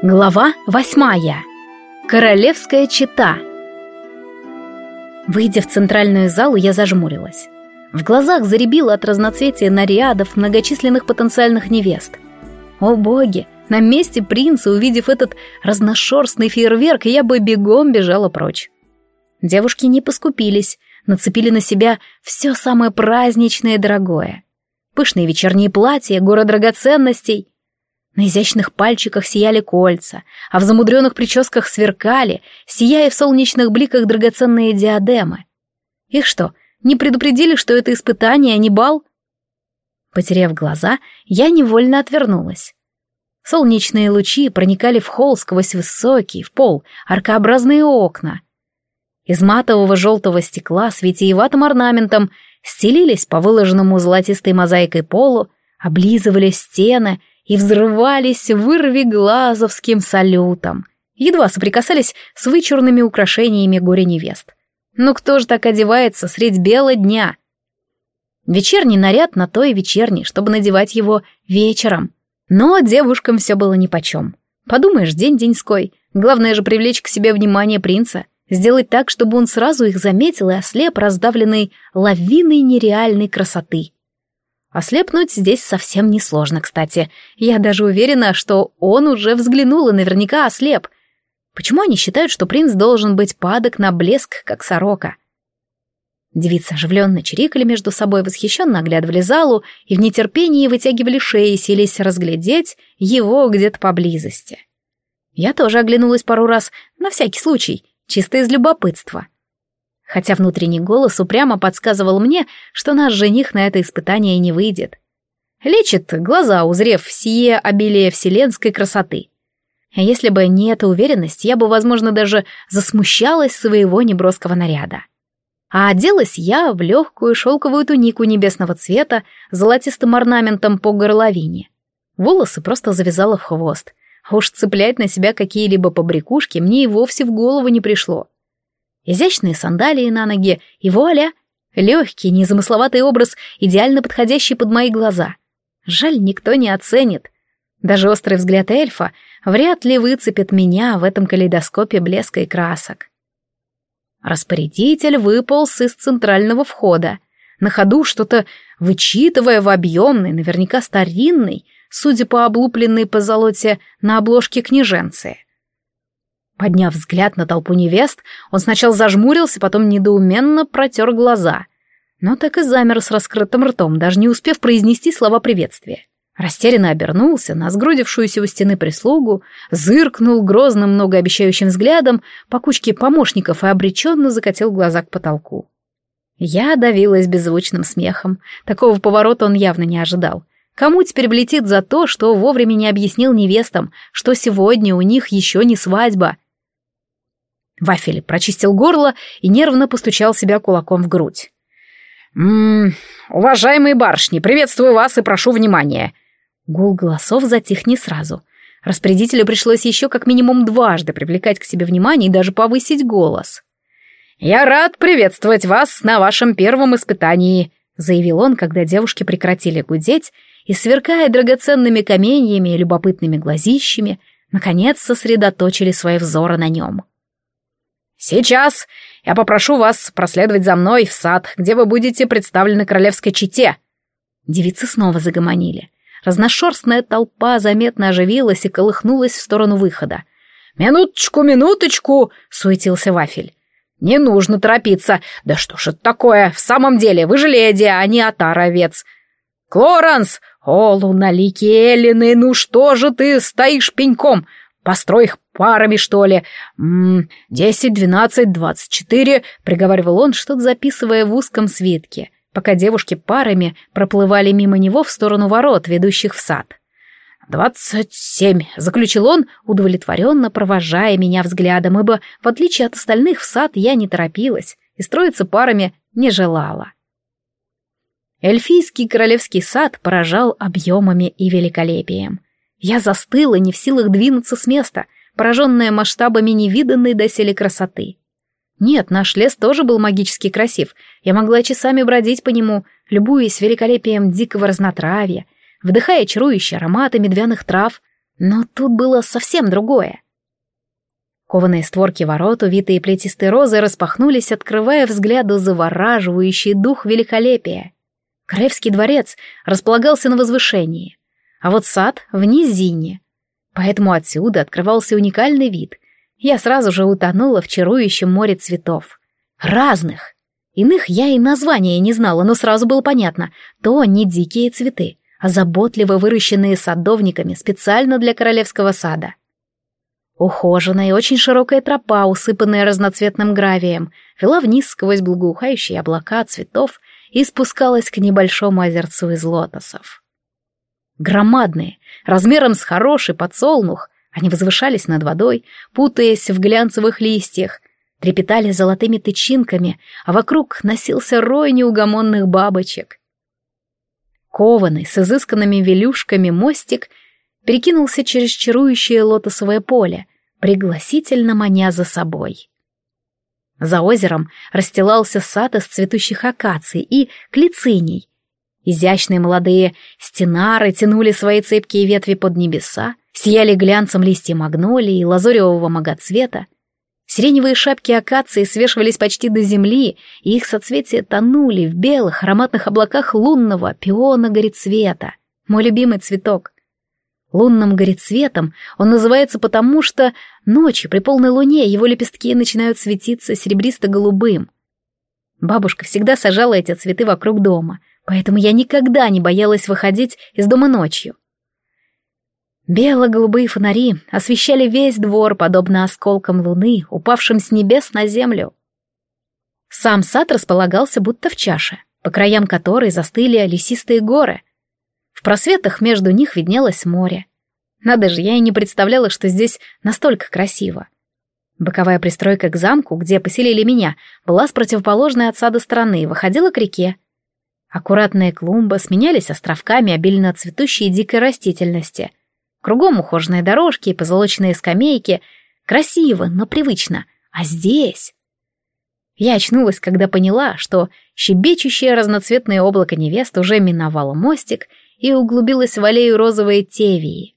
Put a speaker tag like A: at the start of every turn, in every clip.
A: Глава восьмая. Королевская чита. Выйдя в центральную залу, я зажмурилась. В глазах заребило от разноцветия нарядов многочисленных потенциальных невест. О боги, на месте принца, увидев этот разношерстный фейерверк, я бы бегом бежала прочь. Девушки не поскупились, нацепили на себя все самое праздничное и дорогое. Пышные вечерние платья, горы драгоценностей — на изящных пальчиках сияли кольца, а в замудренных прическах сверкали, сияя в солнечных бликах драгоценные диадемы. Их что, не предупредили, что это испытание, а не бал? Потеряв глаза, я невольно отвернулась. Солнечные лучи проникали в холл сквозь высокие, в пол, аркообразные окна. Из матового желтого стекла с витиеватым орнаментом стелились по выложенному золотистой мозаикой полу, облизывали стены и взрывались вырви глазовским салютом. Едва соприкасались с вычурными украшениями горе-невест. Ну кто же так одевается средь бела дня? Вечерний наряд на то и вечерний, чтобы надевать его вечером. Но девушкам все было нипочем. Подумаешь, день деньской. Главное же привлечь к себе внимание принца. Сделать так, чтобы он сразу их заметил и ослеп, раздавленный лавиной нереальной красоты. Ослепнуть здесь совсем несложно, кстати. Я даже уверена, что он уже взглянул и наверняка ослеп. Почему они считают, что принц должен быть падок на блеск, как сорока? Девицы оживленно чирикали между собой, восхищенно оглядывали залу и в нетерпении вытягивали шеи, селись разглядеть его где-то поблизости. Я тоже оглянулась пару раз, на всякий случай, чисто из любопытства хотя внутренний голос упрямо подсказывал мне, что наш жених на это испытание не выйдет. Лечит глаза, узрев сие обилие вселенской красоты. Если бы не эта уверенность, я бы, возможно, даже засмущалась своего неброского наряда. А оделась я в легкую шелковую тунику небесного цвета с золотистым орнаментом по горловине. Волосы просто завязала в хвост, а уж цеплять на себя какие-либо побрякушки мне и вовсе в голову не пришло изящные сандалии на ноге и вуаля, легкий, незамысловатый образ, идеально подходящий под мои глаза. Жаль, никто не оценит. Даже острый взгляд эльфа вряд ли выцепит меня в этом калейдоскопе блеска и красок. Распорядитель выполз из центрального входа, на ходу что-то вычитывая в объемной, наверняка старинной, судя по облупленной позолоте на обложке княженцы. Подняв взгляд на толпу невест, он сначала зажмурился, потом недоуменно протер глаза. Но так и замер с раскрытым ртом, даже не успев произнести слова приветствия. Растерянно обернулся на сгрудившуюся у стены прислугу, зыркнул грозным многообещающим взглядом по кучке помощников и обреченно закатил глаза к потолку. Я давилась беззвучным смехом. Такого поворота он явно не ожидал. Кому теперь влетит за то, что вовремя не объяснил невестам, что сегодня у них еще не свадьба — Вафель прочистил горло и нервно постучал себя кулаком в грудь. «Ммм, уважаемые барышни, приветствую вас и прошу внимания!» Гул голосов затих не сразу. Распорядителю пришлось еще как минимум дважды привлекать к себе внимание и даже повысить голос. «Я рад приветствовать вас на вашем первом испытании», заявил он, когда девушки прекратили гудеть и, сверкая драгоценными каменьями и любопытными глазищами, наконец сосредоточили свои взоры на нем. «Сейчас я попрошу вас проследовать за мной в сад, где вы будете представлены королевской чете». Девицы снова загомонили. Разношерстная толпа заметно оживилась и колыхнулась в сторону выхода. «Минуточку, минуточку!» — суетился Вафель. «Не нужно торопиться. Да что ж это такое? В самом деле, вы же леди, а не отар-овец. Клоранс! О, луналики Эллины, ну что же ты стоишь пеньком? Построй их парами, что ли. Десять, двенадцать, двадцать четыре, приговаривал он, что-то записывая в узком свитке, пока девушки парами проплывали мимо него в сторону ворот, ведущих в сад. «Двадцать семь», — заключил он, удовлетворенно провожая меня взглядом, ибо, в отличие от остальных, в сад я не торопилась и строиться парами не желала. Эльфийский королевский сад поражал объемами и великолепием. Я застыла, не в силах двинуться с места, пораженная масштабами невиданной доселе красоты. Нет, наш лес тоже был магически красив. Я могла часами бродить по нему, любуясь великолепием дикого разнотравья, вдыхая чарующие ароматы медвяных трав. Но тут было совсем другое. Кованые створки ворот, увитые плетистой розы, распахнулись, открывая взгляду завораживающий дух великолепия. Королевский дворец располагался на возвышении, а вот сад — в низине. Поэтому отсюда открывался уникальный вид. Я сразу же утонула в чарующем море цветов. Разных. Иных я и названия не знала, но сразу было понятно. То не дикие цветы, а заботливо выращенные садовниками специально для королевского сада. Ухоженная и очень широкая тропа, усыпанная разноцветным гравием, вела вниз сквозь благоухающие облака цветов и спускалась к небольшому озерцу из лотосов. Громадные, размером с хороший подсолнух, они возвышались над водой, путаясь в глянцевых листьях, трепетали золотыми тычинками, а вокруг носился рой неугомонных бабочек. Кованый, с изысканными велюшками мостик перекинулся через чарующее лотосовое поле, пригласительно маня за собой. За озером расстилался сад из цветущих акаций и клициней. Изящные молодые стенары тянули свои цепкие ветви под небеса, сияли глянцем листья магнолии и лазуревого многоцвета. Сиреневые шапки акации свешивались почти до земли, и их соцветия тонули в белых ароматных облаках лунного пиона-горецвета. Мой любимый цветок. Лунным горецветом он называется потому, что ночью при полной луне его лепестки начинают светиться серебристо-голубым. Бабушка всегда сажала эти цветы вокруг дома, поэтому я никогда не боялась выходить из дома ночью. Бело-голубые фонари освещали весь двор, подобно осколкам луны, упавшим с небес на землю. Сам сад располагался будто в чаше, по краям которой застыли лесистые горы — в просветах между них виднелось море. Надо же, я и не представляла, что здесь настолько красиво. Боковая пристройка к замку, где поселили меня, была с противоположной от сада стороны и выходила к реке. Аккуратные клумбы сменялись островками обильно цветущей дикой растительности. Кругом ухоженные дорожки и позолоченные скамейки. Красиво, но привычно. А здесь... Я очнулась, когда поняла, что щебечущее разноцветное облако невест уже миновало мостик и углубилась в аллею розовой тевии.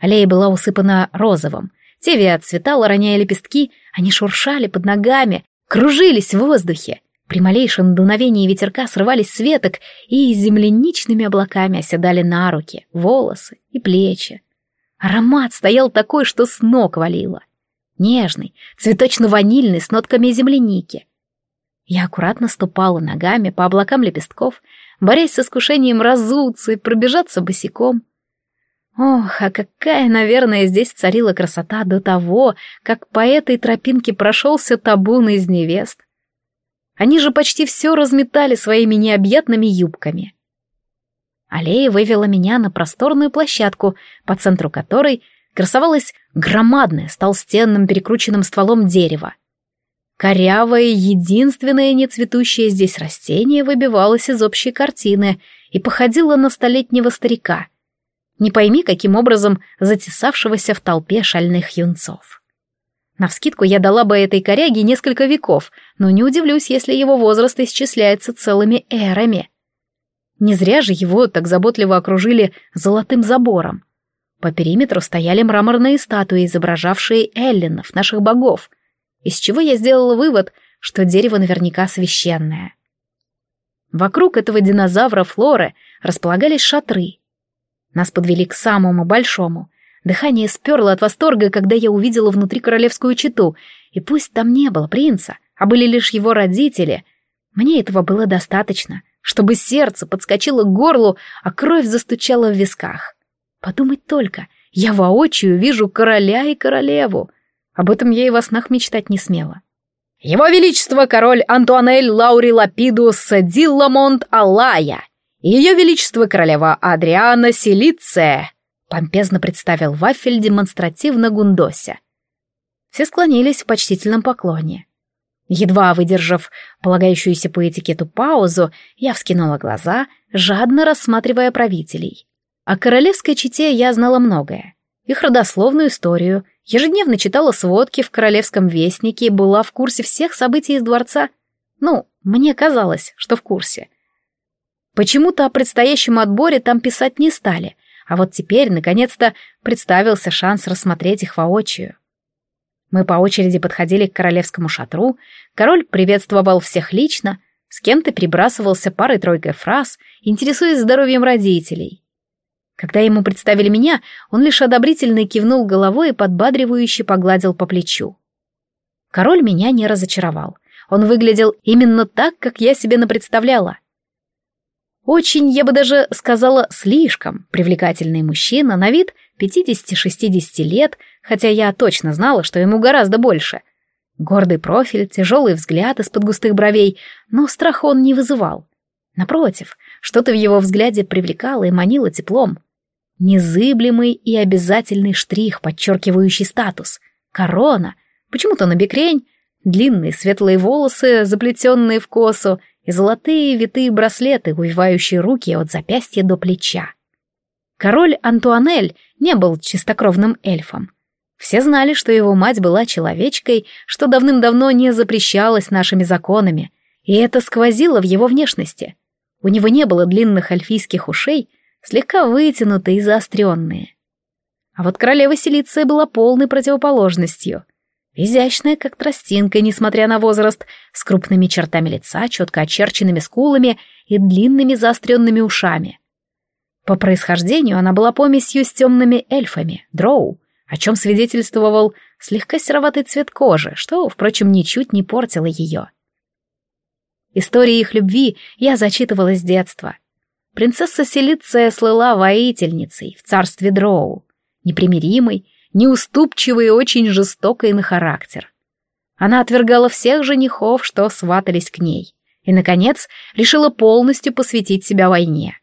A: Аллея была усыпана розовым. Тевия отцветала, роняя лепестки, они шуршали под ногами, кружились в воздухе. При малейшем дуновении ветерка срывались с веток и земляничными облаками оседали на руки, волосы и плечи. Аромат стоял такой, что с ног валило. Нежный, цветочно-ванильный, с нотками земляники. Я аккуратно ступала ногами по облакам лепестков, борясь с искушением разуться и пробежаться босиком. Ох, а какая, наверное, здесь царила красота до того, как по этой тропинке прошелся табун из невест. Они же почти все разметали своими необъятными юбками. Аллея вывела меня на просторную площадку, по центру которой красовалось громадное с толстенным перекрученным стволом дерево. Корявое, единственное нецветущее здесь растение выбивалось из общей картины и походило на столетнего старика. Не пойми, каким образом затесавшегося в толпе шальных юнцов. Навскидку я дала бы этой коряге несколько веков, но не удивлюсь, если его возраст исчисляется целыми эрами. Не зря же его так заботливо окружили золотым забором. По периметру стояли мраморные статуи, изображавшие эллинов, наших богов — из чего я сделала вывод, что дерево наверняка священное. Вокруг этого динозавра Флоры располагались шатры. Нас подвели к самому большому. Дыхание сперло от восторга, когда я увидела внутри королевскую чету, и пусть там не было принца, а были лишь его родители, мне этого было достаточно, чтобы сердце подскочило к горлу, а кровь застучала в висках. Подумать только, я воочию вижу короля и королеву, об этом я и во снах мечтать не смела. Его Величество король Антуанель Лаури Лапидус Дилламонт Алая Ее Величество королева Адриана Селиция, помпезно представил Вафель демонстративно Гундося. Все склонились в почтительном поклоне. Едва выдержав полагающуюся по этикету паузу, я вскинула глаза, жадно рассматривая правителей. О королевской чете я знала многое. Их родословную историю, Ежедневно читала сводки в Королевском вестнике и была в курсе всех событий из дворца. Ну, мне казалось, что в курсе. Почему-то о предстоящем отборе там писать не стали, а вот теперь, наконец-то, представился шанс рассмотреть их воочию. Мы по очереди подходили к королевскому шатру, король приветствовал всех лично, с кем-то перебрасывался парой-тройкой фраз, интересуясь здоровьем родителей. Когда ему представили меня, он лишь одобрительно кивнул головой и подбадривающе погладил по плечу. Король меня не разочаровал. Он выглядел именно так, как я себе напредставляла. Очень, я бы даже сказала, слишком привлекательный мужчина на вид 50-60 лет, хотя я точно знала, что ему гораздо больше. Гордый профиль, тяжелый взгляд из-под густых бровей, но страха он не вызывал. Напротив, что-то в его взгляде привлекало и манило теплом. Незыблемый и обязательный штрих, подчеркивающий статус. Корона. Почему-то на бекрень. Длинные светлые волосы, заплетенные в косу, и золотые витые браслеты, увивающие руки от запястья до плеча. Король Антуанель не был чистокровным эльфом. Все знали, что его мать была человечкой, что давным-давно не запрещалось нашими законами, и это сквозило в его внешности. У него не было длинных эльфийских ушей, слегка вытянутые и заостренные. А вот королева Селиция была полной противоположностью. Изящная, как тростинка, несмотря на возраст, с крупными чертами лица, четко очерченными скулами и длинными заостренными ушами. По происхождению она была помесью с темными эльфами, дроу, о чем свидетельствовал слегка сероватый цвет кожи, что, впрочем, ничуть не портило ее. Истории их любви я зачитывала с детства — Принцесса Селиция слыла воительницей в царстве Дроу, непримиримой, неуступчивой и очень жестокой на характер. Она отвергала всех женихов, что сватались к ней, и, наконец, решила полностью посвятить себя войне.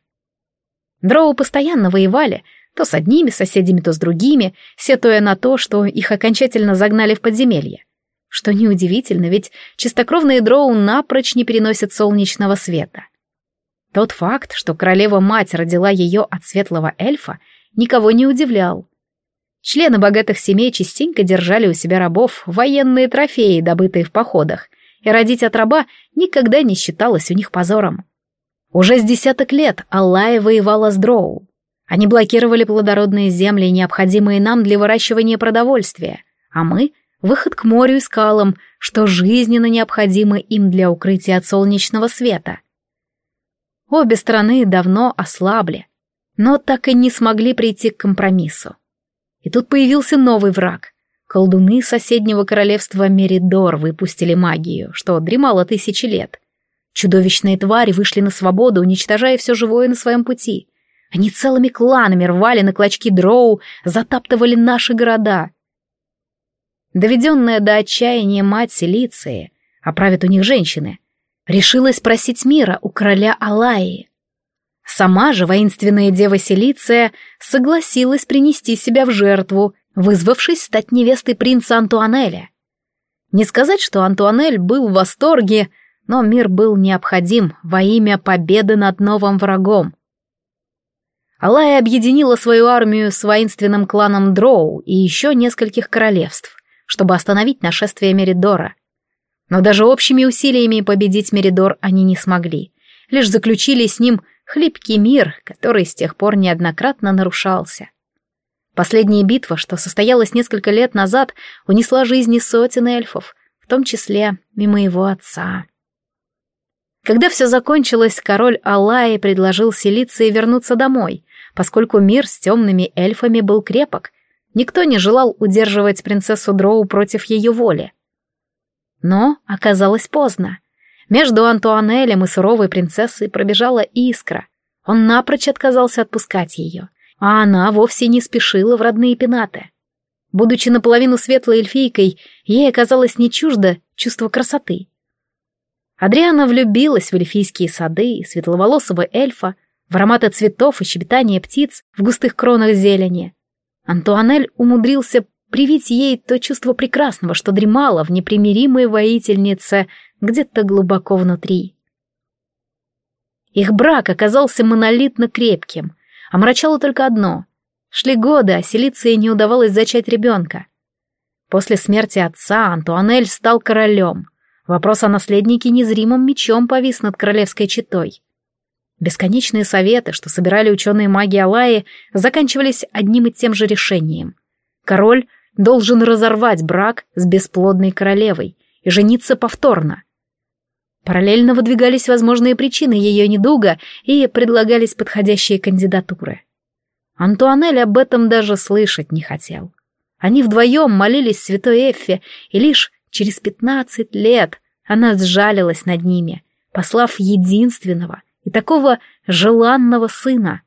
A: Дроу постоянно воевали, то с одними соседями, то с другими, сетуя на то, что их окончательно загнали в подземелье. Что неудивительно, ведь чистокровные дроу напрочь не переносят солнечного света. Тот факт, что королева-мать родила ее от светлого эльфа, никого не удивлял. Члены богатых семей частенько держали у себя рабов военные трофеи, добытые в походах, и родить от раба никогда не считалось у них позором. Уже с десяток лет Аллая воевала с Дроу. Они блокировали плодородные земли, необходимые нам для выращивания продовольствия, а мы — выход к морю и скалам, что жизненно необходимо им для укрытия от солнечного света — Обе стороны давно ослабли, но так и не смогли прийти к компромиссу. И тут появился новый враг. Колдуны соседнего королевства Меридор выпустили магию, что дремало тысячи лет. Чудовищные твари вышли на свободу, уничтожая все живое на своем пути. Они целыми кланами рвали на клочки дроу, затаптывали наши города. Доведенная до отчаяния мать Селиции, а правят у них женщины, решилась просить мира у короля Алаи. Сама же воинственная дева Селиция согласилась принести себя в жертву, вызвавшись стать невестой принца Антуанеля. Не сказать, что Антуанель был в восторге, но мир был необходим во имя победы над новым врагом. Алая объединила свою армию с воинственным кланом Дроу и еще нескольких королевств, чтобы остановить нашествие Меридора. Но даже общими усилиями победить Меридор они не смогли. Лишь заключили с ним хлипкий мир, который с тех пор неоднократно нарушался. Последняя битва, что состоялась несколько лет назад, унесла жизни сотен эльфов, в том числе и моего отца. Когда все закончилось, король Аллаи предложил селиться и вернуться домой, поскольку мир с темными эльфами был крепок, никто не желал удерживать принцессу Дроу против ее воли. Но оказалось поздно. Между Антуанелем и суровой принцессой пробежала искра. Он напрочь отказался отпускать ее, а она вовсе не спешила в родные пенаты. Будучи наполовину светлой эльфийкой, ей оказалось не чуждо чувство красоты. Адриана влюбилась в эльфийские сады, светловолосого эльфа, в ароматы цветов и щебетание птиц в густых кронах зелени. Антуанель умудрился привить ей то чувство прекрасного, что дремало в непримиримой воительнице где-то глубоко внутри. Их брак оказался монолитно крепким, омрачало только одно. Шли годы, а Селиции не удавалось зачать ребенка. После смерти отца Антуанель стал королем. Вопрос о наследнике незримым мечом повис над королевской четой. Бесконечные советы, что собирали ученые маги Алаи, заканчивались одним и тем же решением. Король должен разорвать брак с бесплодной королевой и жениться повторно. Параллельно выдвигались возможные причины ее недуга и предлагались подходящие кандидатуры. Антуанель об этом даже слышать не хотел. Они вдвоем молились святой Эффе, и лишь через пятнадцать лет она сжалилась над ними, послав единственного и такого желанного сына.